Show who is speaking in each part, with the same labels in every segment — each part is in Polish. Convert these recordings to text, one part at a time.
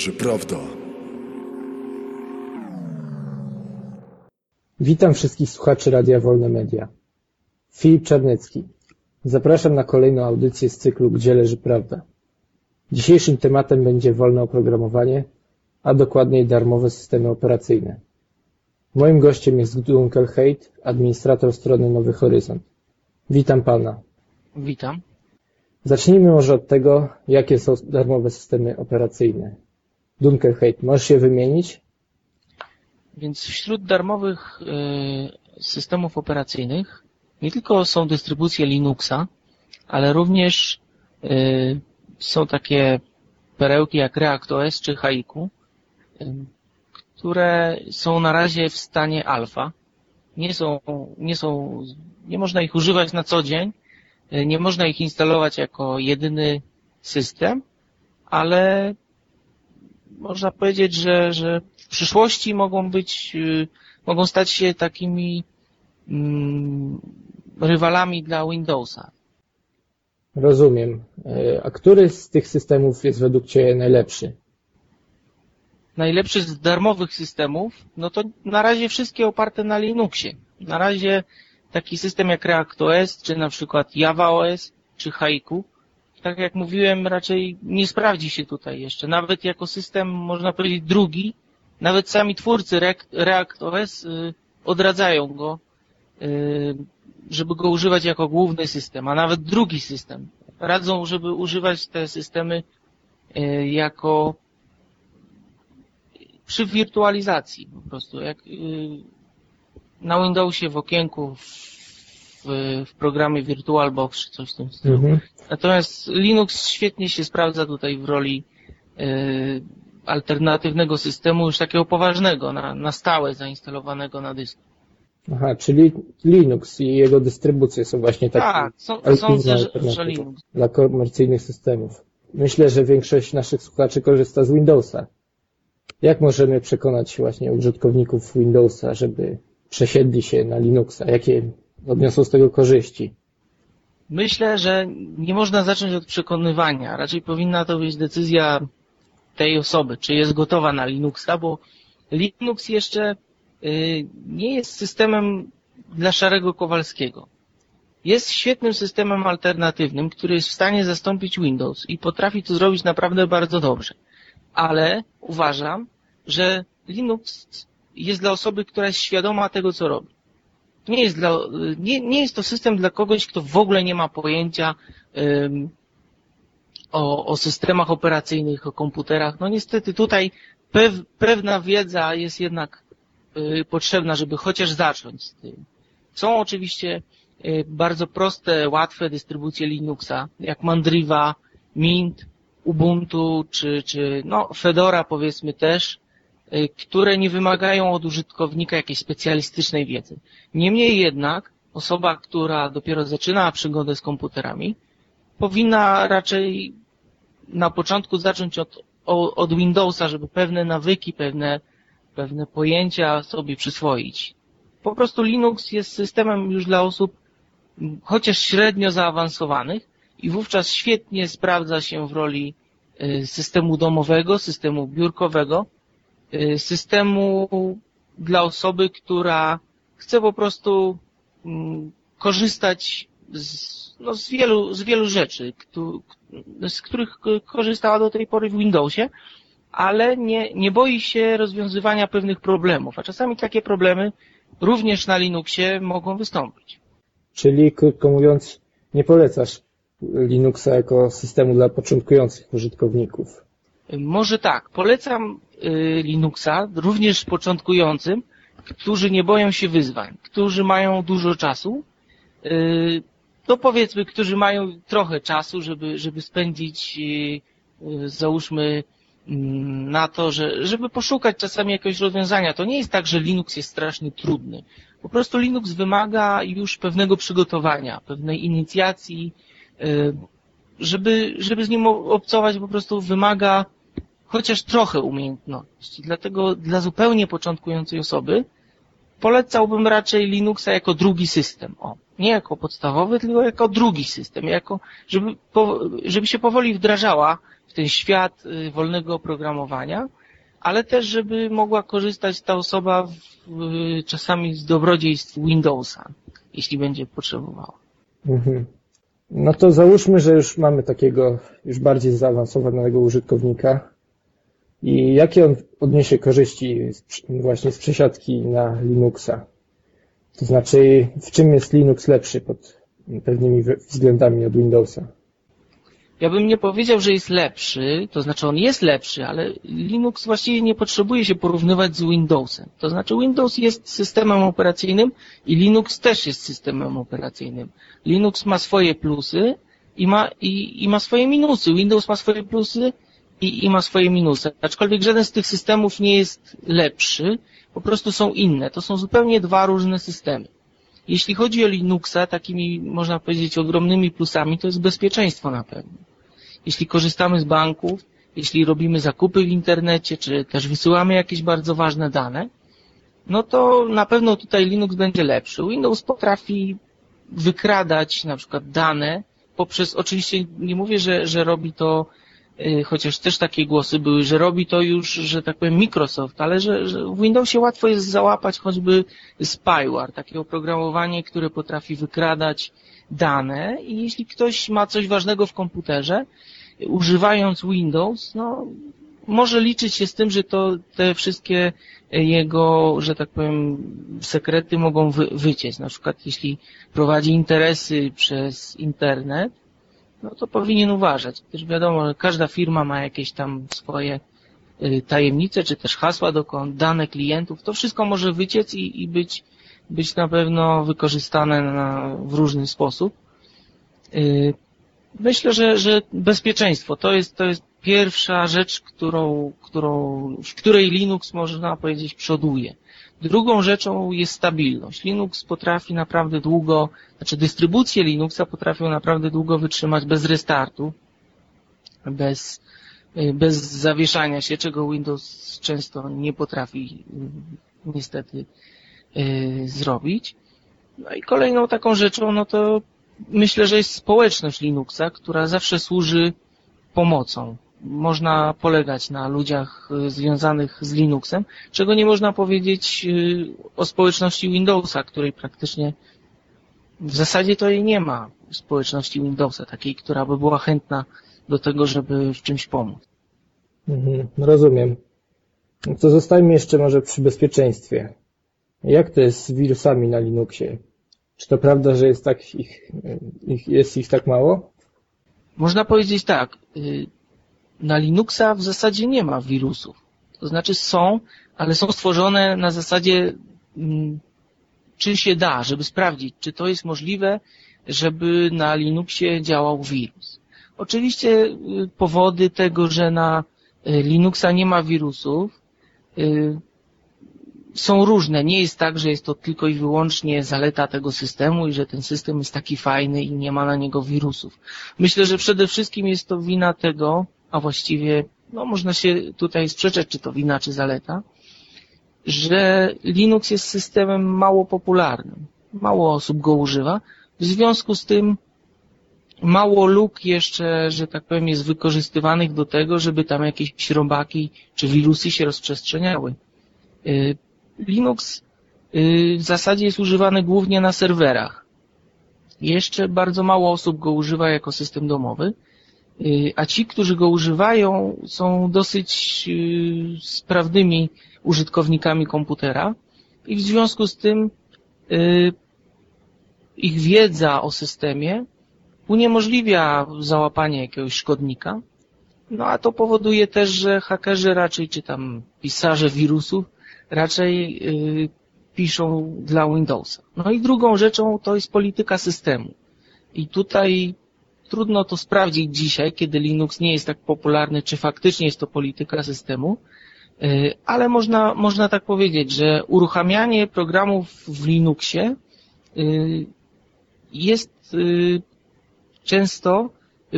Speaker 1: leży prawda.
Speaker 2: Witam wszystkich słuchaczy Radia Wolne Media. Filip Czarnecki. Zapraszam na kolejną audycję z cyklu Gdzie leży prawda. Dzisiejszym tematem będzie wolne oprogramowanie, a dokładniej darmowe systemy operacyjne. Moim gościem jest Dunkel Haidt, administrator strony Nowy Horyzont. Witam pana.
Speaker 3: Witam.
Speaker 2: Zacznijmy może od tego, jakie są darmowe systemy operacyjne. Dunkel Haidt, możesz się wymienić?
Speaker 3: Więc wśród darmowych y, systemów operacyjnych nie tylko są dystrybucje Linuxa, ale również y, są takie perełki jak ReactOS czy Haiku, y, które są na razie w stanie alfa. Nie są, nie są, nie można ich używać na co dzień, nie można ich instalować jako jedyny system, ale można powiedzieć, że, że w przyszłości mogą być, mogą stać się takimi mm, rywalami dla Windowsa.
Speaker 2: Rozumiem. A który z tych systemów jest według Ciebie najlepszy?
Speaker 3: Najlepszy z darmowych systemów, no to na razie wszystkie oparte na Linuxie. Na razie taki system jak ReactOS, czy na przykład JavaOS, czy Haiku, tak jak mówiłem, raczej nie sprawdzi się tutaj jeszcze. Nawet jako system, można powiedzieć, drugi, nawet sami twórcy ReactOS odradzają go, żeby go używać jako główny system, a nawet drugi system. Radzą, żeby używać te systemy jako przy wirtualizacji po prostu. Jak na Windowsie w okienku w, w programie VirtualBox czy coś w tym stylu. Mhm. Natomiast Linux świetnie się sprawdza tutaj w roli alternatywnego systemu, już takiego poważnego, na, na stałe zainstalowanego na dysku.
Speaker 2: Aha, czyli Linux i jego dystrybucje są właśnie takie.
Speaker 3: Tak, są, sądzę, że, że Linux.
Speaker 2: Dla komercyjnych systemów. Myślę, że większość naszych słuchaczy korzysta z Windowsa. Jak możemy przekonać właśnie użytkowników Windowsa, żeby przesiedli się na Linuxa? Jakie odniosą z tego korzyści?
Speaker 3: Myślę, że nie można zacząć od przekonywania. Raczej powinna to być decyzja tej osoby, czy jest gotowa na Linuxa, bo Linux jeszcze nie jest systemem dla szarego Kowalskiego. Jest świetnym systemem alternatywnym, który jest w stanie zastąpić Windows i potrafi to zrobić naprawdę bardzo dobrze. Ale uważam, że Linux jest dla osoby, która jest świadoma tego, co robi. Nie jest, dla, nie, nie jest to system dla kogoś, kto w ogóle nie ma pojęcia um, o, o systemach operacyjnych, o komputerach. No niestety tutaj pew, pewna wiedza jest jednak y, potrzebna, żeby chociaż zacząć z tym. Są oczywiście y, bardzo proste, łatwe dystrybucje Linuxa, jak Mandriva, Mint, Ubuntu, czy, czy no, Fedora powiedzmy też, które nie wymagają od użytkownika jakiejś specjalistycznej wiedzy. Niemniej jednak osoba, która dopiero zaczyna przygodę z komputerami, powinna raczej na początku zacząć od, od Windowsa, żeby pewne nawyki, pewne, pewne pojęcia sobie przyswoić. Po prostu Linux jest systemem już dla osób chociaż średnio zaawansowanych i wówczas świetnie sprawdza się w roli systemu domowego, systemu biurkowego, systemu dla osoby, która chce po prostu korzystać z, no, z, wielu, z wielu rzeczy, z których korzystała do tej pory w Windowsie, ale nie, nie boi się rozwiązywania pewnych problemów, a czasami takie problemy również na Linuxie mogą wystąpić.
Speaker 2: Czyli, krótko mówiąc, nie polecasz Linuxa jako systemu dla początkujących użytkowników?
Speaker 3: Może tak. Polecam Linuxa również początkującym, którzy nie boją się wyzwań, którzy mają dużo czasu, to powiedzmy, którzy mają trochę czasu, żeby, żeby spędzić, załóżmy, na to, że, żeby poszukać czasami jakiegoś rozwiązania. To nie jest tak, że Linux jest strasznie trudny. Po prostu Linux wymaga już pewnego przygotowania, pewnej inicjacji, żeby, żeby z nim obcować po prostu wymaga chociaż trochę umiejętności. Dlatego dla zupełnie początkującej osoby polecałbym raczej Linuxa jako drugi system. O, nie jako podstawowy, tylko jako drugi system, jako, żeby, żeby się powoli wdrażała w ten świat y, wolnego oprogramowania, ale też, żeby mogła korzystać ta osoba w, czasami z dobrodziejstw Windowsa, jeśli będzie potrzebowała.
Speaker 2: Mhm. No to załóżmy, że już mamy takiego już bardziej zaawansowanego użytkownika i jakie on odniesie korzyści właśnie z przesiadki na Linuxa? To znaczy, w czym jest Linux lepszy pod pewnymi względami od Windowsa?
Speaker 3: Ja bym nie powiedział, że jest lepszy, to znaczy on jest lepszy, ale Linux właściwie nie potrzebuje się porównywać z Windowsem. To znaczy Windows jest systemem operacyjnym i Linux też jest systemem operacyjnym. Linux ma swoje plusy i ma, i, i ma swoje minusy. Windows ma swoje plusy i, i ma swoje minusy. Aczkolwiek żaden z tych systemów nie jest lepszy, po prostu są inne. To są zupełnie dwa różne systemy. Jeśli chodzi o Linuxa, takimi można powiedzieć ogromnymi plusami, to jest bezpieczeństwo na pewno. Jeśli korzystamy z banków, jeśli robimy zakupy w internecie, czy też wysyłamy jakieś bardzo ważne dane, no to na pewno tutaj Linux będzie lepszy. Windows potrafi wykradać na przykład dane poprzez, oczywiście nie mówię, że, że robi to chociaż też takie głosy były, że robi to już, że tak powiem, Microsoft, ale że, że w Windowsie łatwo jest załapać choćby spyware, takie oprogramowanie, które potrafi wykradać dane i jeśli ktoś ma coś ważnego w komputerze, używając Windows, no, może liczyć się z tym, że to te wszystkie jego, że tak powiem, sekrety mogą wy, wyciec. Na przykład jeśli prowadzi interesy przez internet, no to powinien uważać. Też wiadomo, że każda firma ma jakieś tam swoje y, tajemnice, czy też hasła do dane klientów. To wszystko może wyciec i, i być, być na pewno wykorzystane na, w różny sposób. Y, myślę, że, że bezpieczeństwo to jest, to jest pierwsza rzecz, którą, którą, w której Linux można powiedzieć przoduje. Drugą rzeczą jest stabilność. Linux potrafi naprawdę długo, znaczy dystrybucje Linuxa potrafią naprawdę długo wytrzymać bez restartu, bez, y, bez zawieszania się, czego Windows często nie potrafi y, niestety yy, zrobić. No i kolejną taką rzeczą, no to myślę, że jest społeczność Linuxa, która zawsze służy pomocą można polegać na ludziach y, związanych z Linuxem, czego nie można powiedzieć y, o społeczności Windowsa, której praktycznie w zasadzie to jej nie ma społeczności Windowsa, takiej, która by była chętna do tego, żeby w czymś pomóc.
Speaker 2: Mhm, rozumiem. To zostańmy jeszcze może przy bezpieczeństwie. Jak to jest z wirusami na Linuxie? Czy to prawda, że jest, tak ich, ich, jest ich tak mało?
Speaker 3: Można powiedzieć tak. Na Linuxa w zasadzie nie ma wirusów. To znaczy są, ale są stworzone na zasadzie mm, czy się da, żeby sprawdzić, czy to jest możliwe, żeby na Linuxie działał wirus. Oczywiście y, powody tego, że na y, Linuxa nie ma wirusów, y, są różne. Nie jest tak, że jest to tylko i wyłącznie zaleta tego systemu i że ten system jest taki fajny i nie ma na niego wirusów. Myślę, że przede wszystkim jest to wina tego, a właściwie no, można się tutaj sprzeczać, czy to wina, czy zaleta, że Linux jest systemem mało popularnym. Mało osób go używa. W związku z tym mało luk jeszcze, że tak powiem, jest wykorzystywanych do tego, żeby tam jakieś robaki czy wirusy się rozprzestrzeniały. Y, Linux y, w zasadzie jest używany głównie na serwerach. Jeszcze bardzo mało osób go używa jako system domowy. Y, a ci, którzy go używają, są dosyć y, sprawnymi użytkownikami komputera i w związku z tym y, ich wiedza o systemie uniemożliwia załapanie jakiegoś szkodnika, no a to powoduje też, że hakerzy raczej, czy tam pisarze wirusów, raczej piszą dla Windowsa. No i drugą rzeczą to jest polityka systemu. I tutaj Trudno to sprawdzić dzisiaj, kiedy Linux nie jest tak popularny, czy faktycznie jest to polityka systemu, y, ale można, można tak powiedzieć, że uruchamianie programów w Linuxie y, jest y, często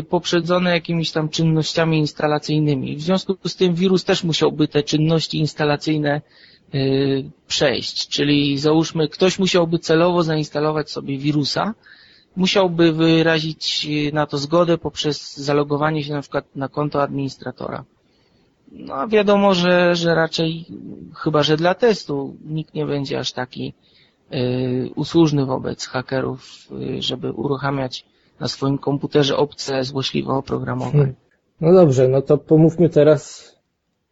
Speaker 3: poprzedzone jakimiś tam czynnościami instalacyjnymi. W związku z tym wirus też musiałby te czynności instalacyjne przejść. Czyli załóżmy, ktoś musiałby celowo zainstalować sobie wirusa, musiałby wyrazić na to zgodę poprzez zalogowanie się na przykład na konto administratora. No a wiadomo, że, że raczej, chyba że dla testu, nikt nie będzie aż taki y, usłużny wobec hakerów, y, żeby uruchamiać na swoim komputerze obce złośliwe oprogramowanie.
Speaker 2: Hmm. No dobrze, no to pomówmy teraz,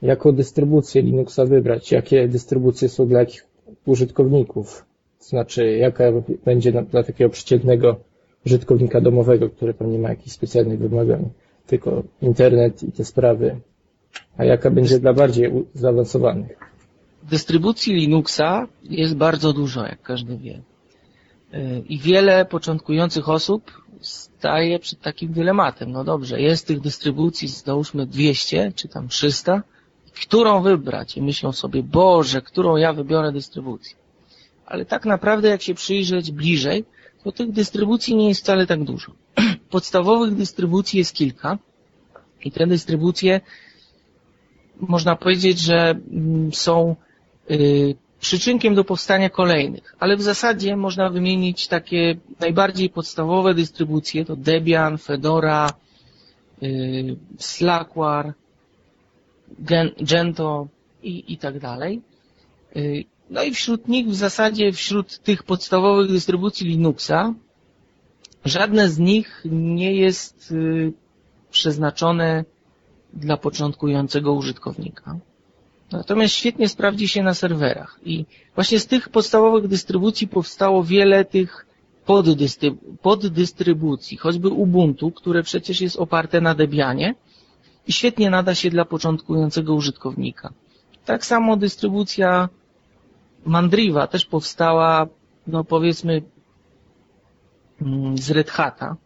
Speaker 2: jaką dystrybucję Linuxa wybrać, jakie dystrybucje są dla jakich użytkowników. To znaczy, jaka będzie dla takiego przeciętnego użytkownika domowego, który tam nie ma jakichś specjalnych wymagań, tylko internet i te sprawy, a jaka będzie dla bardziej zaawansowanych.
Speaker 3: Dystrybucji Linuxa jest bardzo dużo, jak każdy wie. Y, I wiele początkujących osób staje przed takim dylematem. No dobrze, jest tych dystrybucji, załóżmy 200 czy tam 300. Którą wybrać? I myślą sobie, Boże, którą ja wybiorę dystrybucję. Ale tak naprawdę, jak się przyjrzeć bliżej, to tych dystrybucji nie jest wcale tak dużo. Podstawowych dystrybucji jest kilka i te dystrybucje można powiedzieć, że mm, są y, przyczynkiem do powstania kolejnych, ale w zasadzie można wymienić takie najbardziej podstawowe dystrybucje, to Debian, Fedora, y, Slackware, Gen- Gento i, i tak dalej. No i wśród nich w zasadzie, wśród tych podstawowych dystrybucji Linuxa, żadne z nich nie jest y, przeznaczone dla początkującego użytkownika. Natomiast świetnie sprawdzi się na serwerach. I właśnie z tych podstawowych dystrybucji powstało wiele tych poddystry- poddystrybucji, choćby Ubuntu, które przecież jest oparte na Debianie i świetnie nada się dla początkującego użytkownika. Tak samo dystrybucja Mandriva też powstała, no powiedzmy, mm, z Red Hata.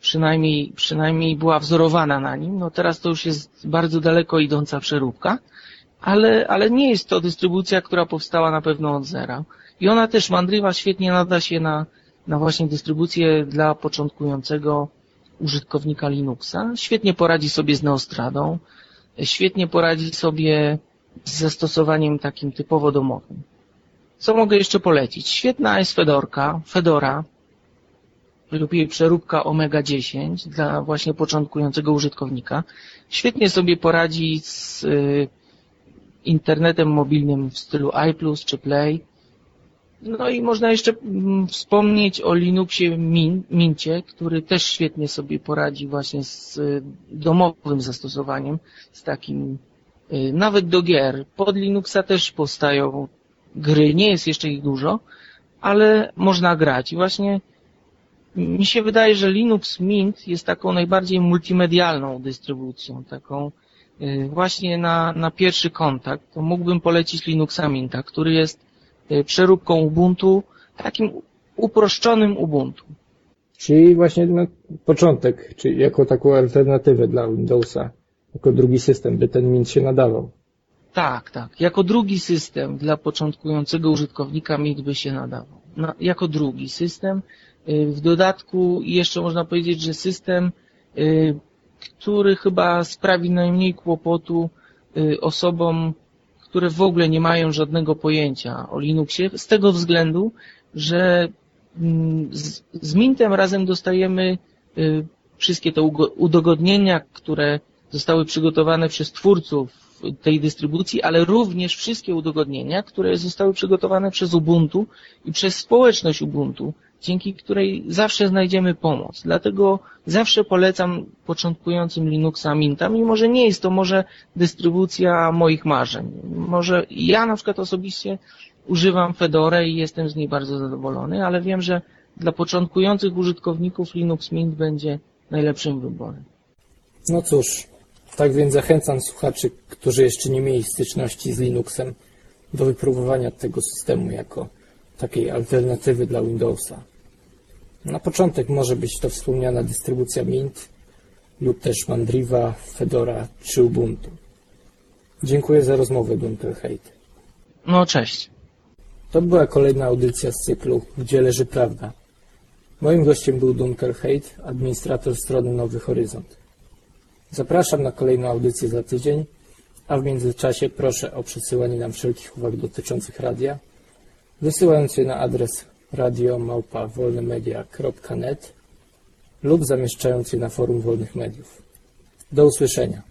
Speaker 3: Przynajmniej, przynajmniej była wzorowana na nim. No teraz to już jest bardzo daleko idąca przeróbka, ale, ale nie jest to dystrybucja, która powstała na pewno od zera. I ona też, Mandriva, świetnie nada się na, na właśnie dystrybucję dla początkującego użytkownika Linuxa. Świetnie poradzi sobie z Neostradą, świetnie poradzi sobie z zastosowaniem takim typowo domowym. Co mogę jeszcze polecić? Świetna jest Fedorka, Fedora, lub jej przeróbka Omega 10 dla właśnie początkującego użytkownika. Świetnie sobie poradzi z y, internetem mobilnym w stylu iPlus czy Play. No i można jeszcze mm, wspomnieć o Linuxie Min, Mincie, który też świetnie sobie poradzi właśnie z y, domowym zastosowaniem, z takim nawet do gier. Pod Linuxa też powstają gry, nie jest jeszcze ich dużo, ale można grać. I właśnie mi się wydaje, że Linux Mint jest taką najbardziej multimedialną dystrybucją, taką y, właśnie na, na pierwszy kontakt. To mógłbym polecić Linuxa Minta, który jest y, przeróbką Ubuntu, takim uproszczonym Ubuntu.
Speaker 2: Czyli właśnie na początek, czyli jako taką alternatywę dla Windowsa, jako drugi system, by ten Mint się nadawał.
Speaker 3: Tak, tak. Jako drugi system dla początkującego użytkownika Mint by się nadawał. Na, jako drugi system. Y, W dodatku jeszcze można powiedzieć, że system, y, który chyba sprawi najmniej kłopotu y, osobom, które w ogóle nie mają żadnego pojęcia o Linuxie, z tego względu, że mm, z, z Mintem razem dostajemy wszystkie te udogodnienia, które zostały przygotowane przez twórców tej dystrybucji, ale również wszystkie udogodnienia, które zostały przygotowane przez Ubuntu i przez społeczność Ubuntu, dzięki której zawsze znajdziemy pomoc. Dlatego zawsze polecam początkującym Linuxa Minta, mimo że nie jest to może dystrybucja moich marzeń. Może ja na przykład osobiście używam Fedorę i jestem z niej bardzo zadowolony, ale wiem, że dla początkujących użytkowników Linux Mint będzie najlepszym wyborem.
Speaker 2: No cóż, tak więc zachęcam słuchaczy, którzy jeszcze nie mieli styczności z Linuxem, do wypróbowania tego systemu jako takiej alternatywy dla Windowsa. Na początek może być to wspomniana dystrybucja Mint lub też Mandriva, Fedora czy Ubuntu. Dziękuję za rozmowę, Dunkelheit.
Speaker 3: No cześć.
Speaker 2: To była kolejna audycja z cyklu Gdzie leży prawda. Moim gościem był Dunkelheit, administrator strony Nowy Horyzont. Zapraszam na kolejną audycję za tydzień, a w międzyczasie proszę o przesyłanie nam wszelkich uwag dotyczących radia, wysyłając je na adres radiomałpa-wolnemedia.net lub zamieszczając je na forum wolnych mediów. Do usłyszenia.